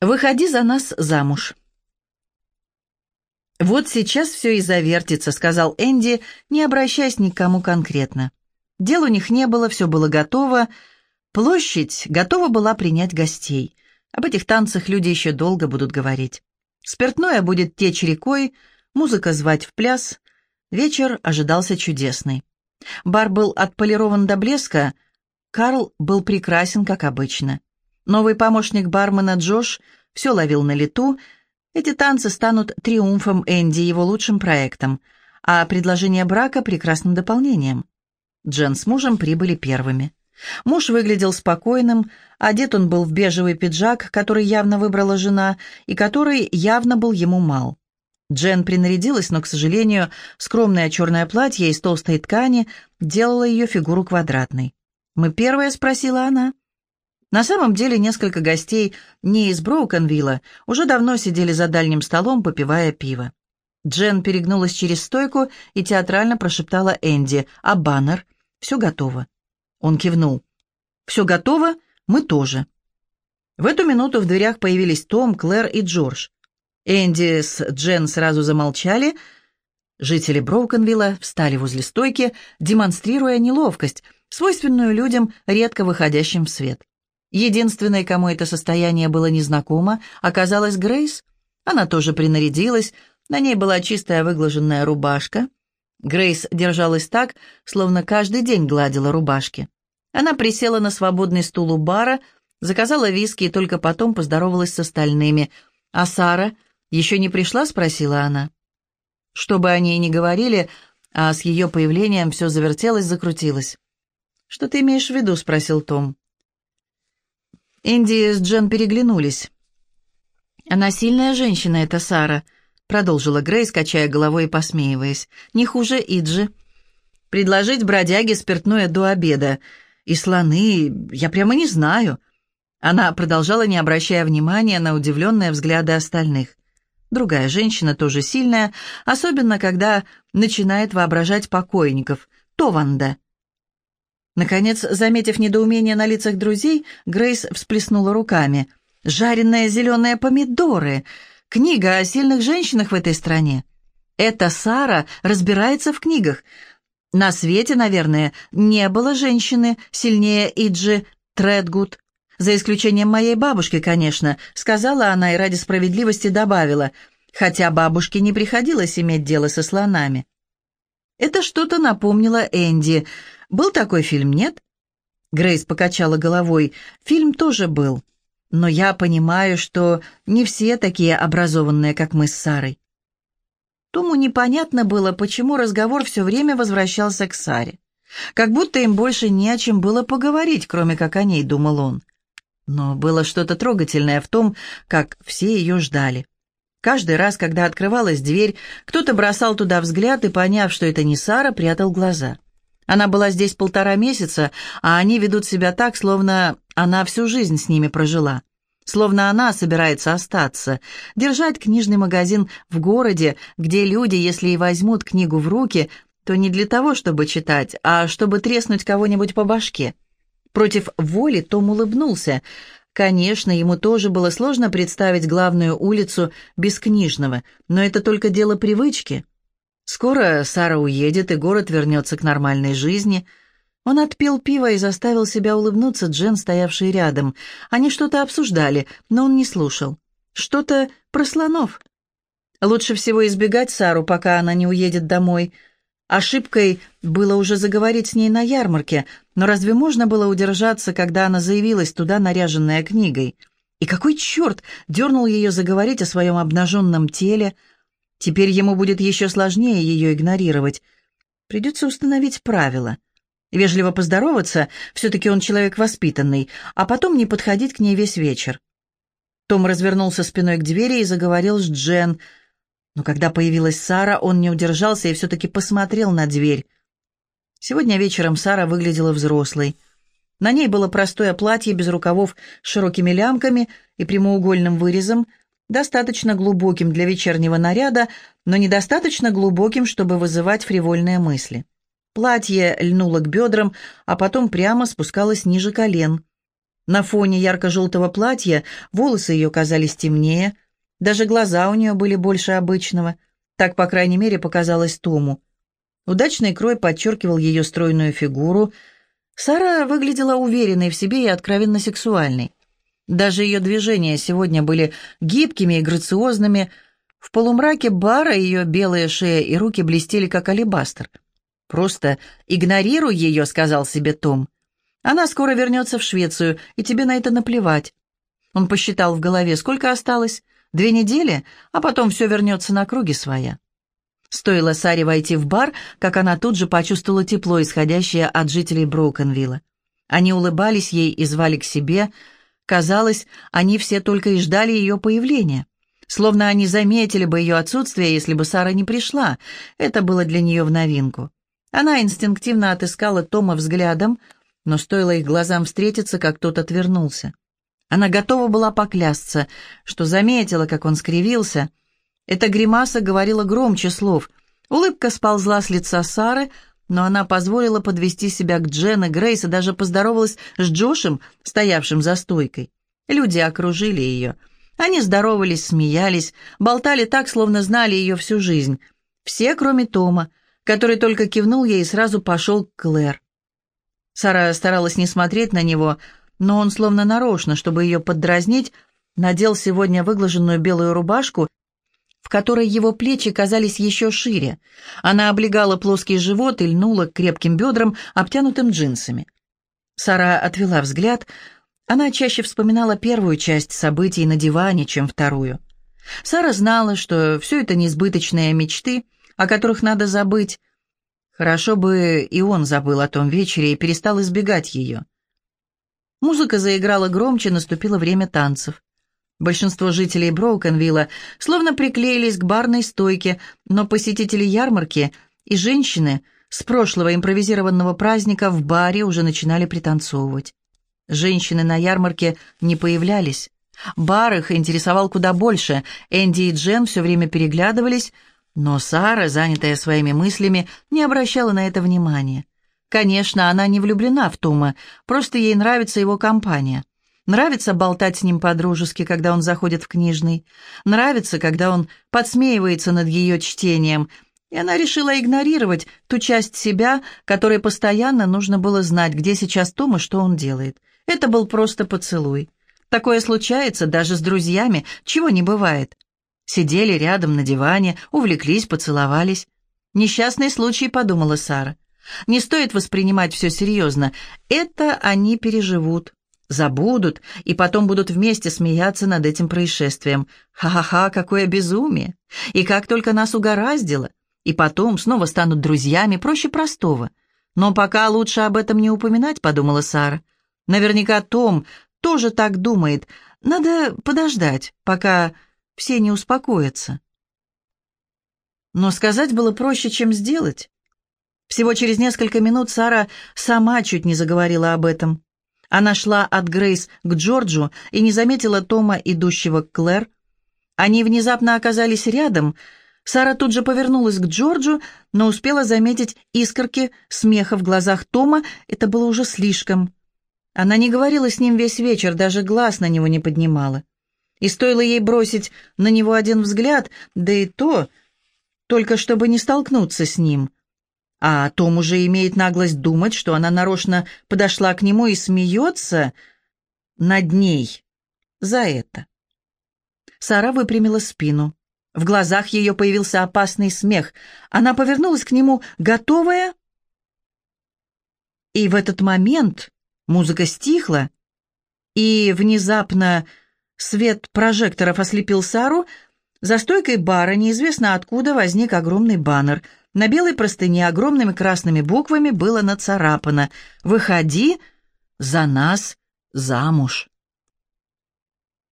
Выходи за нас замуж. «Вот сейчас все и завертится», — сказал Энди, не обращаясь ни к кому конкретно. Дел у них не было, все было готово. Площадь готова была принять гостей. Об этих танцах люди еще долго будут говорить. Спиртное будет течь рекой, музыка звать в пляс. Вечер ожидался чудесный. Бар был отполирован до блеска, Карл был прекрасен, как обычно. Новый помощник бармена Джош все ловил на лету. Эти танцы станут триумфом Энди, его лучшим проектом, а предложение брака — прекрасным дополнением. Джен с мужем прибыли первыми. Муж выглядел спокойным, одет он был в бежевый пиджак, который явно выбрала жена, и который явно был ему мал. Джен принарядилась, но, к сожалению, скромное черное платье из толстой ткани делало ее фигуру квадратной. «Мы первые?» — спросила она. На самом деле несколько гостей не из Броукенвилла уже давно сидели за дальним столом, попивая пиво. Джен перегнулась через стойку и театрально прошептала Энди, «А баннер? Все готово». Он кивнул. «Все готово? Мы тоже». В эту минуту в дверях появились Том, Клэр и Джордж. Энди с Джен сразу замолчали. Жители Броукенвилла встали возле стойки, демонстрируя неловкость, свойственную людям, редко выходящим в свет. Единственной, кому это состояние было незнакомо, оказалась Грейс. Она тоже принарядилась, на ней была чистая выглаженная рубашка. Грейс держалась так, словно каждый день гладила рубашки. Она присела на свободный стул у бара, заказала виски и только потом поздоровалась с остальными. «А Сара еще не пришла?» — спросила она. Что бы они ни говорили, а с ее появлением все завертелось, закрутилось. «Что ты имеешь в виду?» — спросил Том. Энди с Джен переглянулись. «Она сильная женщина, эта Сара», — продолжила Грейс, качая головой и посмеиваясь. «Не хуже Иджи. Предложить бродяге спиртное до обеда. И слоны, я прямо не знаю». Она продолжала, не обращая внимания на удивленные взгляды остальных. Другая женщина тоже сильная, особенно когда начинает воображать покойников. Тованда. Наконец, заметив недоумение на лицах друзей, Грейс всплеснула руками. «Жареные зеленые помидоры! Книга о сильных женщинах в этой стране! Эта Сара разбирается в книгах. На свете, наверное, не было женщины сильнее Иджи Тредгуд. За исключением моей бабушки, конечно», — сказала она и ради справедливости добавила, хотя бабушке не приходилось иметь дело со слонами. Это что-то напомнило Энди — был такой фильм, нет?» Грейс покачала головой. «Фильм тоже был. Но я понимаю, что не все такие образованные, как мы с Сарой». Тому непонятно было, почему разговор все время возвращался к Саре. Как будто им больше не о чем было поговорить, кроме как о ней, думал он. Но было что-то трогательное в том, как все ее ждали. Каждый раз, когда открывалась дверь, кто-то бросал туда взгляд и, поняв, что это не Сара, прятал глаза. Она была здесь полтора месяца, а они ведут себя так, словно она всю жизнь с ними прожила. Словно она собирается остаться, держать книжный магазин в городе, где люди, если и возьмут книгу в руки, то не для того, чтобы читать, а чтобы треснуть кого-нибудь по башке. Против воли Том улыбнулся. Конечно, ему тоже было сложно представить главную улицу без книжного, но это только дело привычки. Скоро Сара уедет, и город вернется к нормальной жизни. Он отпил пиво и заставил себя улыбнуться Джен, стоявшей рядом. Они что-то обсуждали, но он не слушал. Что-то про слонов. Лучше всего избегать Сару, пока она не уедет домой. Ошибкой было уже заговорить с ней на ярмарке, но разве можно было удержаться, когда она заявилась туда, наряженная книгой? И какой черт дернул ее заговорить о своем обнаженном теле, Теперь ему будет еще сложнее ее игнорировать. Придется установить правила. Вежливо поздороваться, все-таки он человек воспитанный, а потом не подходить к ней весь вечер. Том развернулся спиной к двери и заговорил с Джен. Но когда появилась Сара, он не удержался и все-таки посмотрел на дверь. Сегодня вечером Сара выглядела взрослой. На ней было простое платье без рукавов с широкими лямками и прямоугольным вырезом, достаточно глубоким для вечернего наряда, но недостаточно глубоким, чтобы вызывать фривольные мысли. Платье льнуло к бедрам, а потом прямо спускалось ниже колен. На фоне ярко-желтого платья волосы ее казались темнее, даже глаза у нее были больше обычного. Так, по крайней мере, показалось Тому. Удачный крой подчеркивал ее стройную фигуру. Сара выглядела уверенной в себе и откровенно сексуальной. Даже ее движения сегодня были гибкими и грациозными. В полумраке бара ее белая шея и руки блестели, как алебастр. «Просто игнорируй ее», — сказал себе Том. Она скоро вернется в Швецию, и тебе на это наплевать. Он посчитал в голове, сколько осталось. Две недели, а потом все вернется на круги своя. Стоило Саре войти в бар, как она тут же почувствовала тепло, исходящее от жителей Броукенвилла. Они улыбались ей и звали к себе. Казалось, они все только и ждали ее появления. Словно они заметили бы ее отсутствие, если бы Сара не пришла. Это было для нее в новинку. Она инстинктивно отыскала Тома взглядом, но стоило их глазам встретиться, как тот отвернулся. Она готова была поклясться, что заметила, как он скривился. Эта гримаса говорила громче слов. Улыбка сползла с лица Сары, но она позволила подвести себя к Джен и Грейс и даже поздоровалась с Джошем, стоявшим за стойкой. Люди окружили ее. Они здоровались, смеялись, болтали так, словно знали ее всю жизнь. Все, кроме Тома, который только кивнул ей и сразу пошел к Клэр. Сара старалась не смотреть на него, но он словно нарочно, чтобы ее поддразнить, надел сегодня выглаженную белую рубашку, в которой его плечи казались еще шире. Она облегала плоский живот и льнула к крепким бедрам, обтянутым джинсами. Сара отвела взгляд. Она чаще вспоминала первую часть событий на диване, чем вторую. Сара знала, что все это несбыточные мечты, о которых надо забыть, Хорошо бы и он забыл о том вечере и перестал избегать ее. Музыка заиграла громче, наступило время танцев. Большинство жителей Броукенвилла словно приклеились к барной стойке, но посетители ярмарки и женщины с прошлого импровизированного праздника в баре уже начинали пританцовывать. Женщины на ярмарке не появлялись. Бар их интересовал куда больше. Энди и Джен все время переглядывались, но Сара, занятая своими мыслями, не обращала на это внимания. Конечно, она не влюблена в Тома, просто ей нравится его компания. Нравится болтать с ним по-дружески, когда он заходит в книжный. Нравится, когда он подсмеивается над ее чтением. И она решила игнорировать ту часть себя, которой постоянно нужно было знать, где сейчас Том и что он делает. Это был просто поцелуй. Такое случается даже с друзьями, чего не бывает. Сидели рядом на диване, увлеклись, поцеловались. «Несчастный случай», — подумала Сара. «Не стоит воспринимать все серьезно. Это они переживут, забудут, и потом будут вместе смеяться над этим происшествием. Ха-ха-ха, какое безумие! И как только нас угораздило! И потом снова станут друзьями, проще простого. Но пока лучше об этом не упоминать», — подумала Сара. «Наверняка Том тоже так думает. Надо подождать, пока все не успокоятся. Но сказать было проще, чем сделать. Всего через несколько минут Сара сама чуть не заговорила об этом. Она шла от Грейс к Джорджу и не заметила Тома, идущего к Клэр. Они внезапно оказались рядом. Сара тут же повернулась к Джорджу, но успела заметить искорки смеха в глазах Тома. Это было уже слишком. Она не говорила с ним весь вечер, даже глаз на него не поднимала. И стоило ей бросить на него один взгляд, да и то, только чтобы не столкнуться с ним. А Том уже имеет наглость думать, что она нарочно подошла к нему и смеется над ней за это. Сара выпрямила спину. В глазах ее появился опасный смех. Она повернулась к нему, готовая. И в этот момент музыка стихла, и внезапно Свет прожекторов ослепил Сару. За стойкой бара неизвестно откуда возник огромный баннер. На белой простыне огромными красными буквами было нацарапано «Выходи за нас замуж».